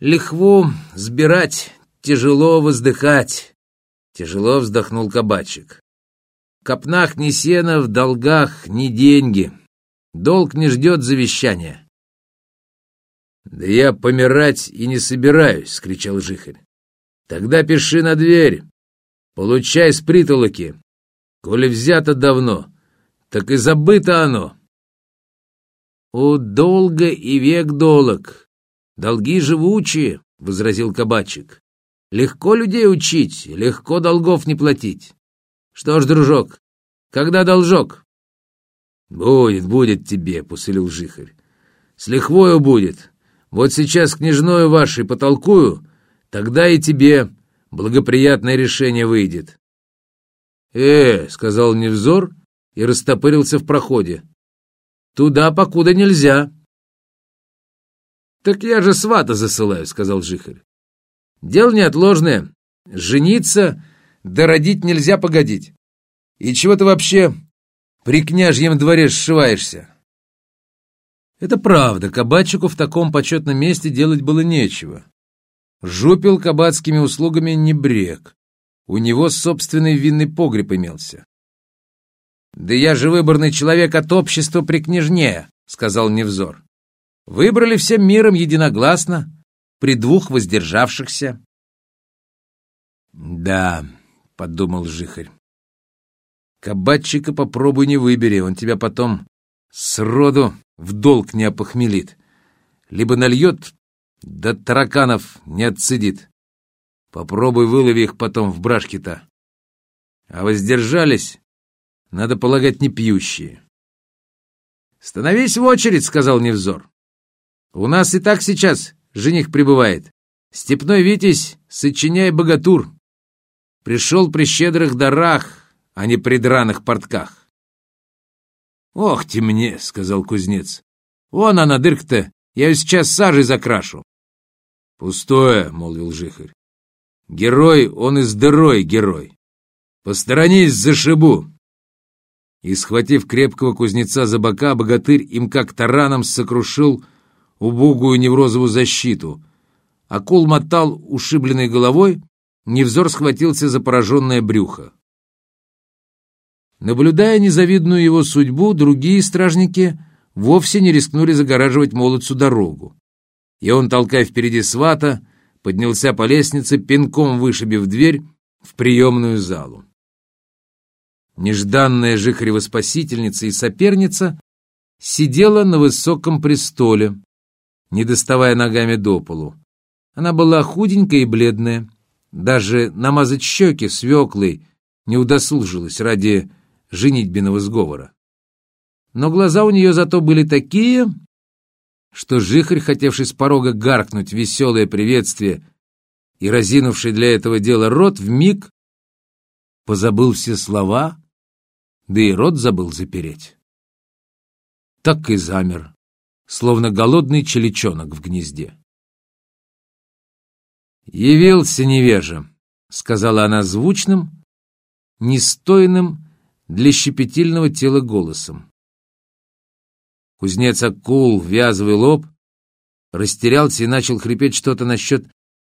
Лихву сбирать, тяжело воздыхать. Тяжело вздохнул кабачик. В копнах ни сена, в долгах ни деньги. Долг не ждет завещания. «Да я помирать и не собираюсь!» — скричал Жихарь. «Тогда пиши на дверь. Получай с притолоки. Коли взято давно, так и забыто оно». «О, долго и век долог! Долги живучие!» — возразил кабачик. «Легко людей учить, легко долгов не платить. Что ж, дружок, когда должок?» «Будет, будет тебе», — посылил Жихарь. «С лихвою будет. Вот сейчас княжною вашей потолкую, тогда и тебе благоприятное решение выйдет. «Э, — сказал Невзор и растопырился в проходе, — туда покуда нельзя. «Так я же свата засылаю», — сказал Жихарь. «Дело неотложное. Жениться, да родить нельзя погодить. И чего ты вообще при княжьем дворе сшиваешься?» Это правда, кабачику в таком почетном месте делать было нечего. Жупил кабацкими услугами не брек. У него собственный винный погреб имелся. «Да я же выборный человек от общества при княжне», — сказал Невзор. «Выбрали всем миром единогласно, при двух воздержавшихся». «Да», — подумал Жихарь, — «кабачика попробуй не выбери, он тебя потом сроду в долг не опохмелит. Либо нальет, да тараканов не отцедит. Попробуй вылови их потом в брашки-то. А воздержались, надо полагать, не пьющие. «Становись в очередь», — сказал Невзор. «У нас и так сейчас жених прибывает. Степной Витязь, сочиняй богатур. Пришел при щедрых дарах, а не при драных портках. «Ох ты мне!» — сказал кузнец. «Вон она, дырка-то! Я ее сейчас сажей закрашу!» «Пустое!» — молвил Жихарь. «Герой, он и с дырой герой! Посторонись, зашибу!» И, схватив крепкого кузнеца за бока, богатырь им как тараном сокрушил убогую неврозовую защиту. Акул мотал ушибленной головой, Невзор схватился за пораженное брюхо. Наблюдая незавидную его судьбу, другие стражники вовсе не рискнули загораживать молодцу дорогу. И он, толкая впереди свата, поднялся по лестнице, пинком вышибив дверь в приемную залу. Нежданная Жихарева спасительница и соперница сидела на высоком престоле, не доставая ногами до полу. Она была худенькая и бледная, даже намазать щеки свеклой не удосужилась ради женитьбиного сговора. Но глаза у нее зато были такие, что жихарь, хотевший с порога гаркнуть веселое приветствие и разинувший для этого дела рот, вмиг позабыл все слова, да и рот забыл запереть. Так и замер, словно голодный челечонок в гнезде. «Явился невежа», — сказала она звучным, нестойным, для щепетильного тела голосом. Кузнец Акул, вязывый лоб, растерялся и начал хрипеть что-то насчет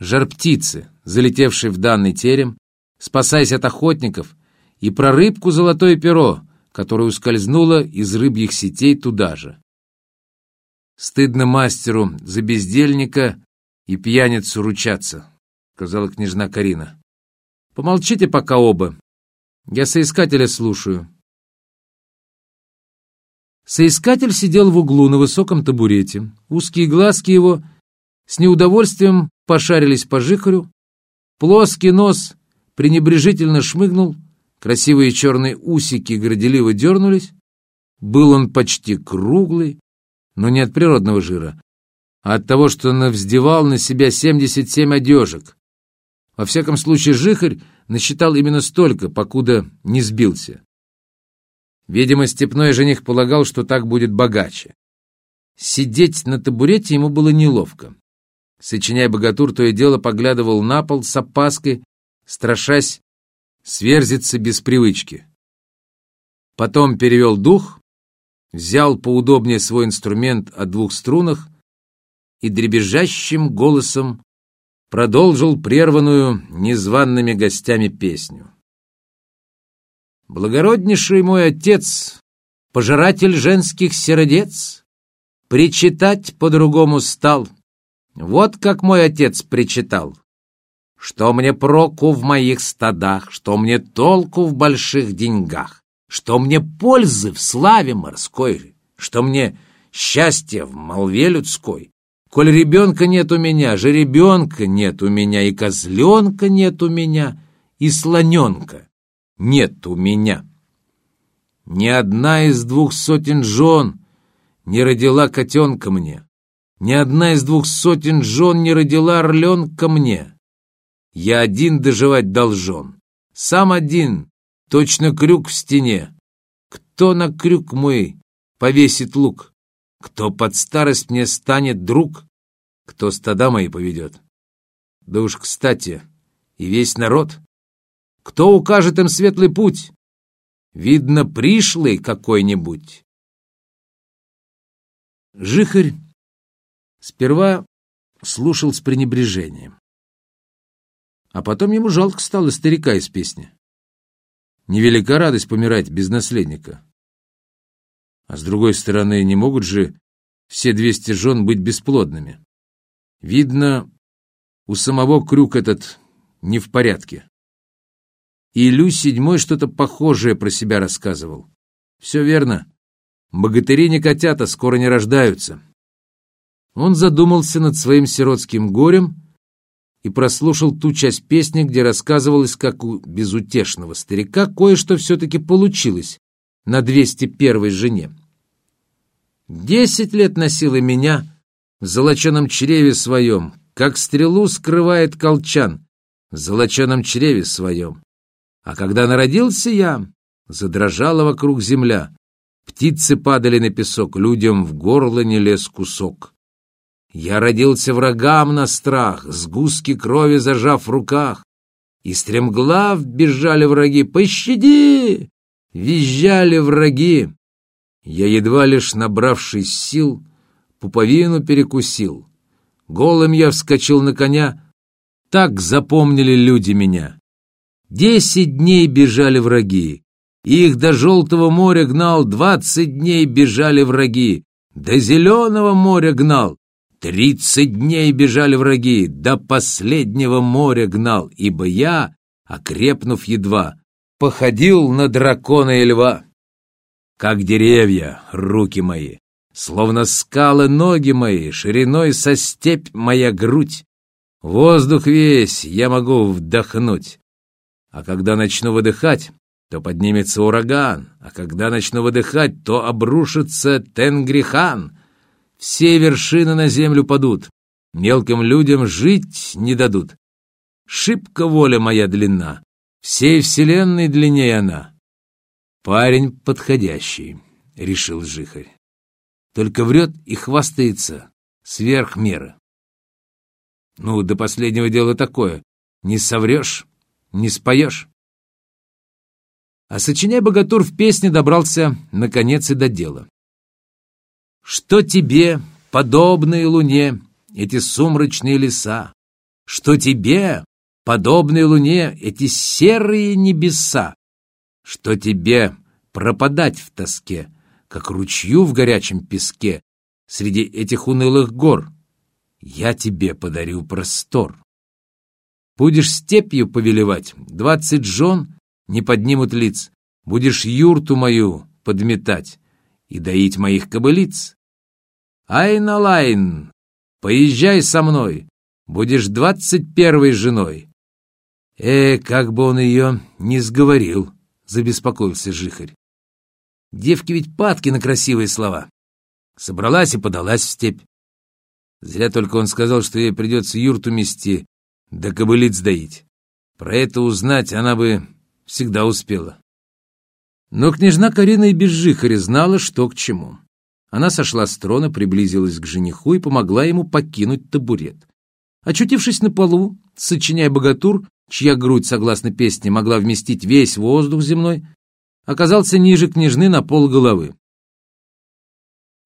жар-птицы, залетевшей в данный терем, спасаясь от охотников, и про рыбку золотое перо, которое ускользнуло из рыбьих сетей туда же. «Стыдно мастеру за бездельника и пьяницу ручаться», — сказала княжна Карина. «Помолчите пока оба, я соискателя слушаю. Соискатель сидел в углу на высоком табурете. Узкие глазки его с неудовольствием пошарились по жихарю. Плоский нос пренебрежительно шмыгнул, красивые черные усики горделиво дернулись. Был он почти круглый, но не от природного жира, а от того, что навздевал на себя 77 одежек. Во всяком случае, жихарь насчитал именно столько, покуда не сбился. Видимо, степной жених полагал, что так будет богаче. Сидеть на табурете ему было неловко. Сочиняя богатур, то и дело поглядывал на пол с опаской, страшась сверзиться без привычки. Потом перевел дух, взял поудобнее свой инструмент о двух струнах и дребезжащим голосом продолжил прерванную незваными гостями песню. «Благороднейший мой отец, пожиратель женских сердец, причитать по-другому стал. Вот как мой отец причитал. Что мне проку в моих стадах, что мне толку в больших деньгах, что мне пользы в славе морской, что мне счастье в молве людской. Коль ребенка нет у меня, же ребенка нет у меня, и козленка нет у меня, и слоненка нет у меня. Ни одна из двух сотен жен не родила котенка мне. Ни одна из двух сотен жен не родила орленка мне. Я один доживать должен. Сам один, точно крюк в стене. Кто на крюк мой повесит лук? Кто под старость мне станет друг? Кто стада мои поведет? Да уж, кстати, и весь народ. Кто укажет им светлый путь? Видно, пришлый какой-нибудь. Жихарь сперва слушал с пренебрежением. А потом ему жалко стало старика из песни. Невелика радость помирать без наследника. А с другой стороны, не могут же все двести жен быть бесплодными. Видно, у самого крюк этот не в порядке. И Илю седьмой что-то похожее про себя рассказывал. Все верно. Богатыри не котята, скоро не рождаются. Он задумался над своим сиротским горем и прослушал ту часть песни, где рассказывалось, как у безутешного старика кое-что все-таки получилось на 201-й жене. Десять лет носила меня в золоченом чреве своем, как стрелу скрывает колчан в золоченом чреве своем. А когда народился я, задрожала вокруг земля, птицы падали на песок, людям в горло не лез кусок. Я родился врагам на страх, сгустки крови зажав в руках, и стремглав бежали враги. «Пощади!» — визжали враги. Я, едва лишь набравшись сил, пуповину перекусил. Голым я вскочил на коня. Так запомнили люди меня. Десять дней бежали враги. Их до Желтого моря гнал, двадцать дней бежали враги. До Зеленого моря гнал, тридцать дней бежали враги. До последнего моря гнал, ибо я, окрепнув едва, походил на дракона и льва. Как деревья, руки мои, словно скалы ноги мои, шириной со степь моя грудь. Воздух весь я могу вдохнуть. А когда начну выдыхать, то поднимется ураган, а когда начну выдыхать, то обрушится Тенгрихан. Все вершины на землю падут, мелким людям жить не дадут. Шибко воля моя длинна, всей вселенной длиннее она. «Парень подходящий», — решил Жихарь. «Только врет и хвастается сверх меры». «Ну, до последнего дела такое. Не соврешь, не споешь». А сочиняй богатур в песне добрался, наконец, и до дела. «Что тебе, подобные луне, эти сумрачные леса? Что тебе, подобные луне, эти серые небеса? что тебе пропадать в тоске, как ручью в горячем песке среди этих унылых гор. Я тебе подарю простор. Будешь степью повелевать, двадцать жен не поднимут лиц, будешь юрту мою подметать и доить моих кобылиц. Айн-Алайн, поезжай со мной, будешь двадцать первой женой. Э, как бы он ее не сговорил забеспокоился Жихарь. Девки ведь падки на красивые слова. Собралась и подалась в степь. Зря только он сказал, что ей придется юрту мести, да кобылиц доить. Про это узнать она бы всегда успела. Но княжна Карина и без Жихаря знала, что к чему. Она сошла с трона, приблизилась к жениху и помогла ему покинуть табурет. Очутившись на полу, сочиняя богатур, чья грудь, согласно песне, могла вместить весь воздух земной, оказался ниже княжны на пол головы.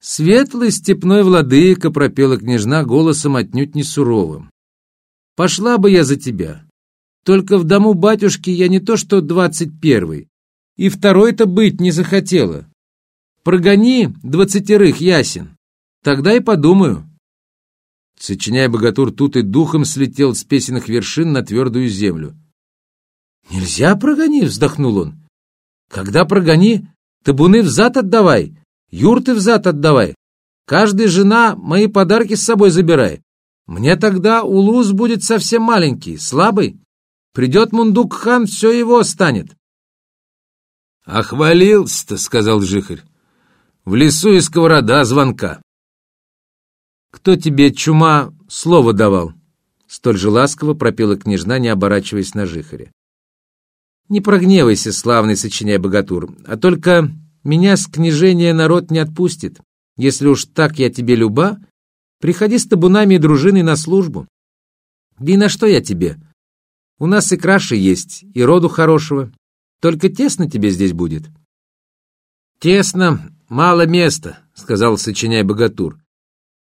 Светлый степной владыка, пропела княжна голосом отнюдь не суровым. Пошла бы я за тебя. Только в дому батюшки я не то что двадцать первый, и второй-то быть не захотела. Прогони двадцатерых, ясен. Тогда и подумаю. Сочиняя богатур, тут и духом слетел с песенных вершин на твердую землю. «Нельзя прогони!» — вздохнул он. «Когда прогони, табуны взад отдавай, юрты взад отдавай. Каждая жена мои подарки с собой забирай. Мне тогда улус будет совсем маленький, слабый. Придет Мундук-хан, все его станет». «Охвалился-то», — сказал Жихарь. «В лесу и сковорода звонка». «Кто тебе, чума, слово давал?» Столь же ласково пропела княжна, не оборачиваясь на Жихаря. Не прогневайся, славный сочиняй богатур, а только меня с княжения народ не отпустит. Если уж так я тебе люба, приходи с табунами и дружиной на службу. Да и на что я тебе? У нас и краши есть, и роду хорошего. Только тесно тебе здесь будет. Тесно, мало места, сказал сочиняй богатур.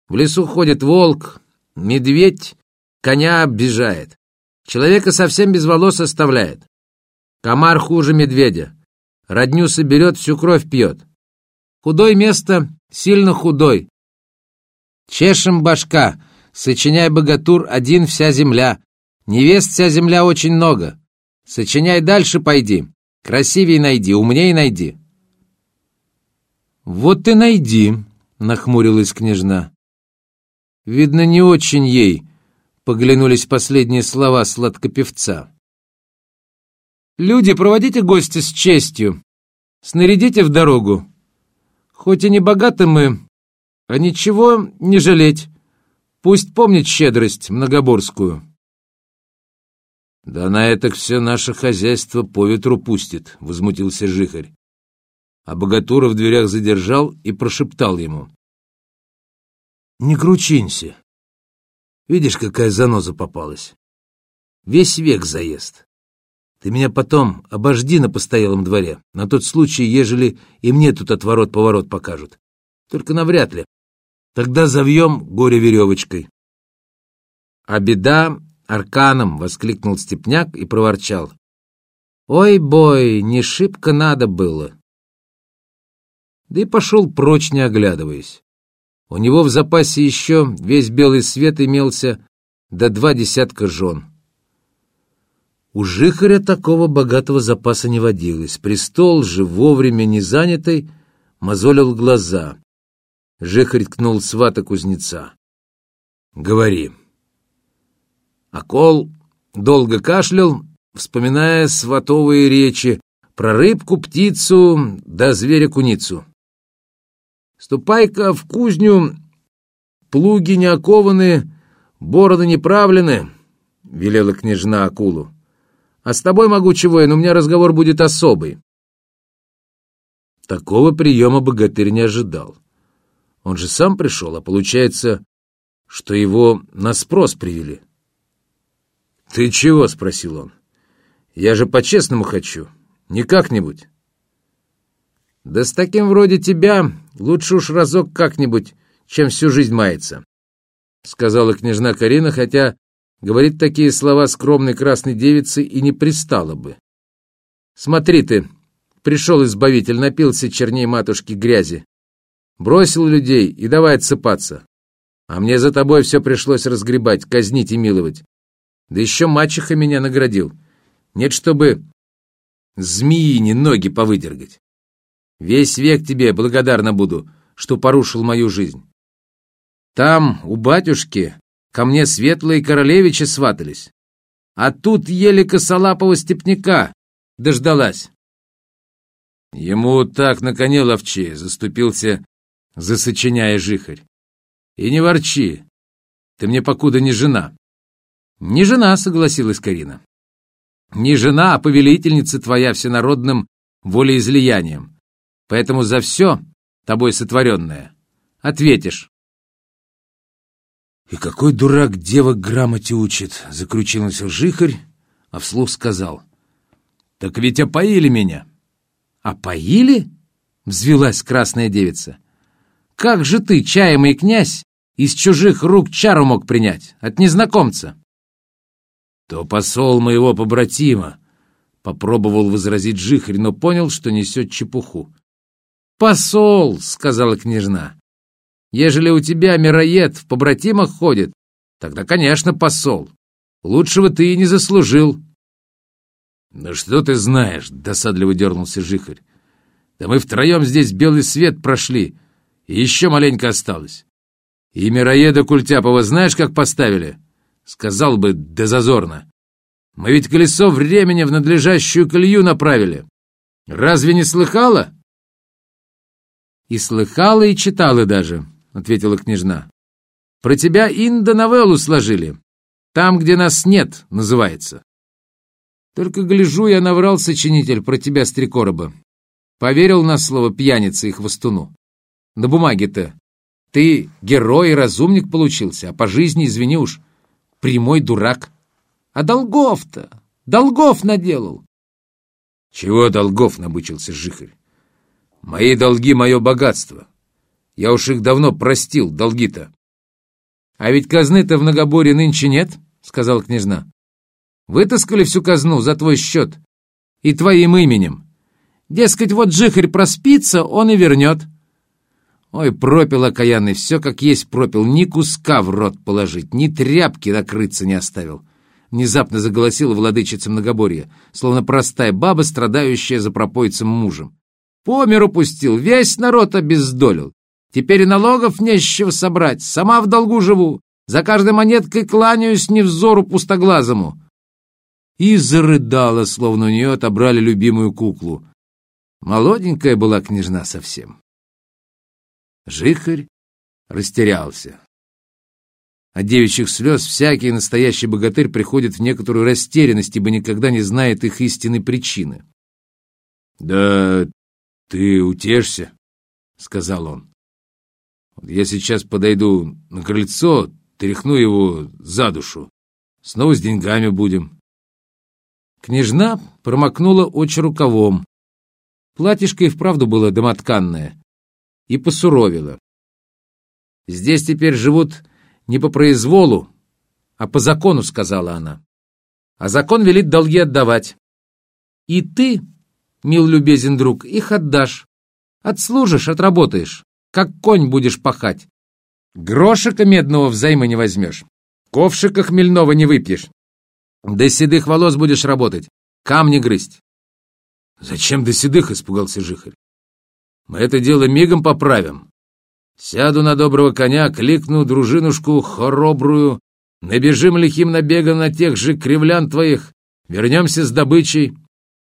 В лесу ходит волк, медведь, коня оббежает. Человека совсем без волос оставляет. Комар хуже медведя. Родню соберет, всю кровь пьет. Худой место, сильно худой. Чешем башка, сочиняй богатур, один вся земля. Невест вся земля очень много. Сочиняй дальше пойди. Красивей найди, умней найди. Вот ты найди, нахмурилась княжна. Видно, не очень ей, поглянулись последние слова сладкопевца. Люди, проводите гостя с честью. Снарядите в дорогу. Хоть и не богаты мы, а ничего не жалеть. Пусть помнит щедрость многоборскую. «Да на это все наше хозяйство по ветру пустит», — возмутился Жихарь. А Богатура в дверях задержал и прошептал ему. «Не кручинься. Видишь, какая заноза попалась. Весь век заезд. Ты меня потом обожди на постоялом дворе, на тот случай, ежели и мне тут отворот-поворот покажут. Только навряд ли. Тогда завьем горе веревочкой. А беда арканом, — воскликнул Степняк и проворчал. Ой, бой, не шибко надо было. Да и пошел прочь, не оглядываясь. У него в запасе еще весь белый свет имелся, до два десятка жен. У Жихаря такого богатого запаса не водилось. Престол же, вовремя не занятый, мозолил глаза. Жихарь ткнул свата кузнеца. «Говори». Акол долго кашлял, вспоминая сватовые речи про рыбку, птицу да зверя-куницу. «Ступай-ка в кузню, плуги не окованы, бороды не правлены», — велела княжна Акулу. А с тобой, могучий воин, у меня разговор будет особый. Такого приема богатырь не ожидал. Он же сам пришел, а получается, что его на спрос привели. «Ты чего?» — спросил он. «Я же по-честному хочу. Не как-нибудь». «Да с таким вроде тебя лучше уж разок как-нибудь, чем всю жизнь мается», — сказала княжна Карина, хотя Говорит такие слова скромной красной девицы и не пристало бы. Смотри ты, пришел избавитель, напился черней матушки грязи. Бросил людей и давай отсыпаться. А мне за тобой все пришлось разгребать, казнить и миловать. Да еще мачеха меня наградил. Нет, чтобы змеине ноги повыдергать. Весь век тебе благодарна буду, что порушил мою жизнь. Там, у батюшки, Ко мне светлые королевичи сватались. А тут еле косолапого степняка дождалась. Ему так на коне ловче заступился, засочиняя жихарь. И не ворчи, ты мне покуда не жена. Не жена, согласилась Карина. Не жена, а повелительница твоя всенародным волеизлиянием. Поэтому за все, тобой сотворенное, ответишь. «И какой дурак девок грамоте учит!» — закручился жихарь, а вслух сказал. «Так ведь опоили меня!» «Опоили?» — взвелась красная девица. как же ты, чаемый князь, из чужих рук чару мог принять, от незнакомца? То посол моего побратима, попробовал возразить Жихарь, но понял, что несет чепуху. «Посол!» — сказала княжна. «Ежели у тебя мироед в побратимах ходит, тогда, конечно, посол. Лучшего ты и не заслужил». «Ну что ты знаешь?» — досадливо дернулся Жихарь. «Да мы втроем здесь белый свет прошли, и еще маленько осталось. И мироеда Культяпова знаешь, как поставили?» Сказал бы, да зазорно. Мы ведь колесо времени в надлежащую колею направили. Разве не слыхала?» «И слыхала, и читала даже», — ответила княжна. «Про тебя Инда новеллу сложили. Там, где нас нет, называется. Только гляжу, я наврал сочинитель про тебя, стрекороба. Поверил на слово пьяница и хвостуну. На бумаге-то ты герой и разумник получился, а по жизни, извини уж, прямой дурак. А долгов-то, долгов наделал. Чего долгов, набычился Жихарь. Мои долги — мое богатство. Я уж их давно простил, долги-то. А ведь казны-то в Нагоборе нынче нет, — сказала княжна. Вытаскали всю казну за твой счет и твоим именем. Дескать, вот Жихарь проспится, он и вернет. Ой, пропил окаянный, все как есть пропил, ни куска в рот положить, ни тряпки накрыться не оставил. Внезапно заголосила владычица многоборья, словно простая баба, страдающая за пропойцем мужем. По миру пустил, весь народ обездолил. Теперь и налогов не с чего собрать, сама в долгу живу, за каждой монеткой кланяюсь невзору пустоглазому. И зарыдала, словно у нее отобрали любимую куклу. Молоденькая была княжна совсем. Жихарь растерялся. От девичьих слез всякий настоящий богатырь приходит в некоторую растерянность, ибо никогда не знает их истинной причины. «Да ты утешься», — сказал он. Вот «Я сейчас подойду на крыльцо, тряхну его за душу. Снова с деньгами будем». Княжна промокнула очи рукавом. Платьишко и вправду было домотканное и посуровила. «Здесь теперь живут не по произволу, а по закону», — сказала она. «А закон велит долги отдавать. И ты, мил любезен друг, их отдашь. Отслужишь, отработаешь, как конь будешь пахать. Грошика медного взаймы не возьмешь, ковшика хмельного не выпьешь. До седых волос будешь работать, камни грызть. «Зачем до седых?» — испугался Жихарь. Мы это дело мигом поправим. Сяду на доброго коня, кликну дружинушку хоробрую, набежим лихим набегом на тех же кривлян твоих, вернемся с добычей.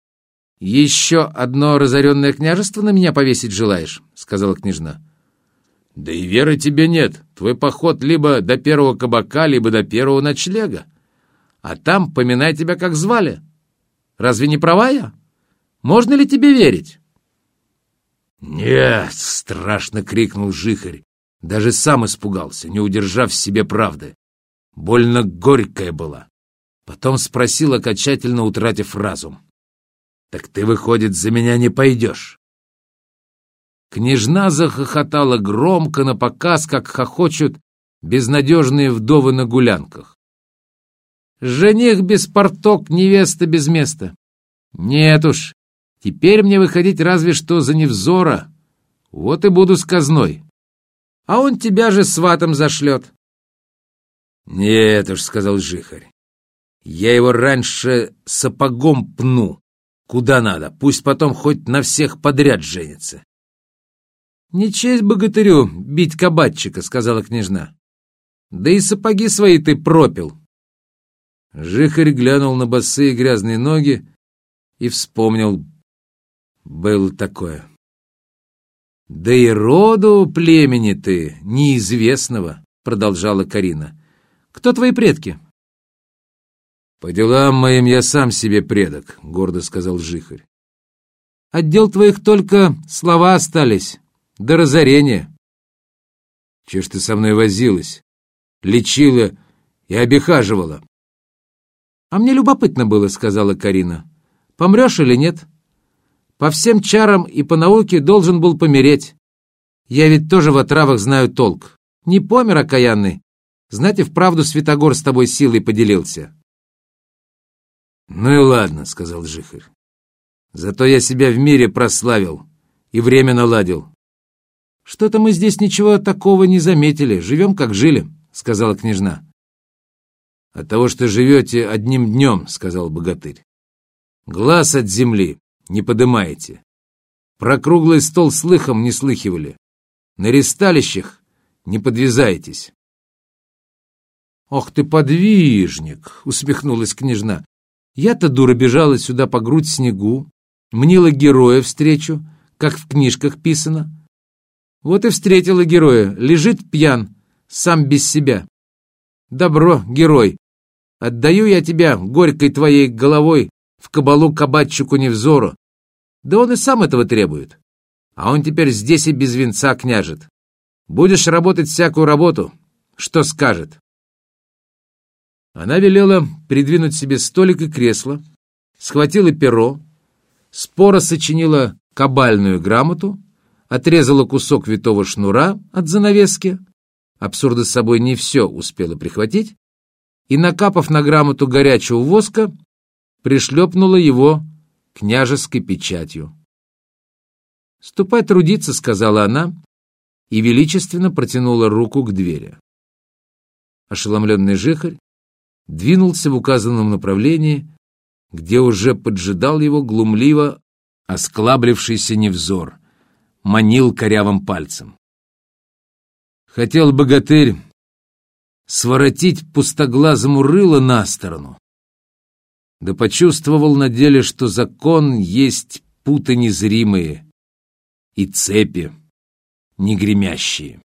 — Еще одно разоренное княжество на меня повесить желаешь? — сказала княжна. — Да и веры тебе нет. Твой поход либо до первого кабака, либо до первого ночлега. А там поминай тебя, как звали. Разве не права я? Можно ли тебе верить? «Нет!» — страшно крикнул Жихарь. Даже сам испугался, не удержав в себе правды. Больно горькая была. Потом спросил, окончательно утратив разум. «Так ты, выходит, за меня не пойдешь?» Княжна захохотала громко на показ, как хохочут безнадежные вдовы на гулянках. «Жених без порток, невеста без места. Нет уж, Теперь мне выходить разве что за невзора. Вот и буду с казной. А он тебя же сватом зашлет. Нет уж, — сказал Жихарь. Я его раньше сапогом пну. Куда надо, пусть потом хоть на всех подряд женится. «Не честь богатырю бить кабатчика», — сказала княжна. «Да и сапоги свои ты пропил». Жихарь глянул на босые грязные ноги и вспомнил было такое. «Да и роду племени ты неизвестного», — продолжала Карина. «Кто твои предки?» «По делам моим я сам себе предок», — гордо сказал Жихарь. «Отдел твоих только слова остались, до разорения». «Че ж ты со мной возилась, лечила и обихаживала?» «А мне любопытно было», — сказала Карина. «Помрешь или нет?» По всем чарам и по науке должен был помереть. Я ведь тоже в отравах знаю толк. Не помер окаянный. Знать и вправду Святогор с тобой силой поделился. «Ну и ладно», — сказал Жихарь. «Зато я себя в мире прославил и время наладил». «Что-то мы здесь ничего такого не заметили. Живем, как жили», — сказала княжна. «От того, что живете одним днем», — сказал богатырь. «Глаз от земли не подымаете. Про круглый стол слыхом не слыхивали. На ресталищах не подвязаетесь». «Ох ты, подвижник!» — усмехнулась княжна. «Я-то, дура, бежала сюда по грудь снегу, мнила героя встречу, как в книжках писано. Вот и встретила героя, лежит пьян, сам без себя. Добро, герой, отдаю я тебя горькой твоей головой в кабалу кабачику невзору. Да он и сам этого требует. А он теперь здесь и без венца княжет. Будешь работать всякую работу, что скажет?» Она велела придвинуть себе столик и кресло, схватила перо, споро сочинила кабальную грамоту, отрезала кусок витого шнура от занавески, абсурда с собой не все успела прихватить, и, накапав на грамоту горячего воска, пришлепнула его княжеской печатью. «Ступай трудиться», — сказала она, и величественно протянула руку к двери. Ошеломленный жихарь двинулся в указанном направлении, где уже поджидал его глумливо осклаблившийся невзор, манил корявым пальцем. Хотел богатырь своротить пустоглазому рыло на сторону, да почувствовал на деле, что закон есть путы незримые и цепи негремящие.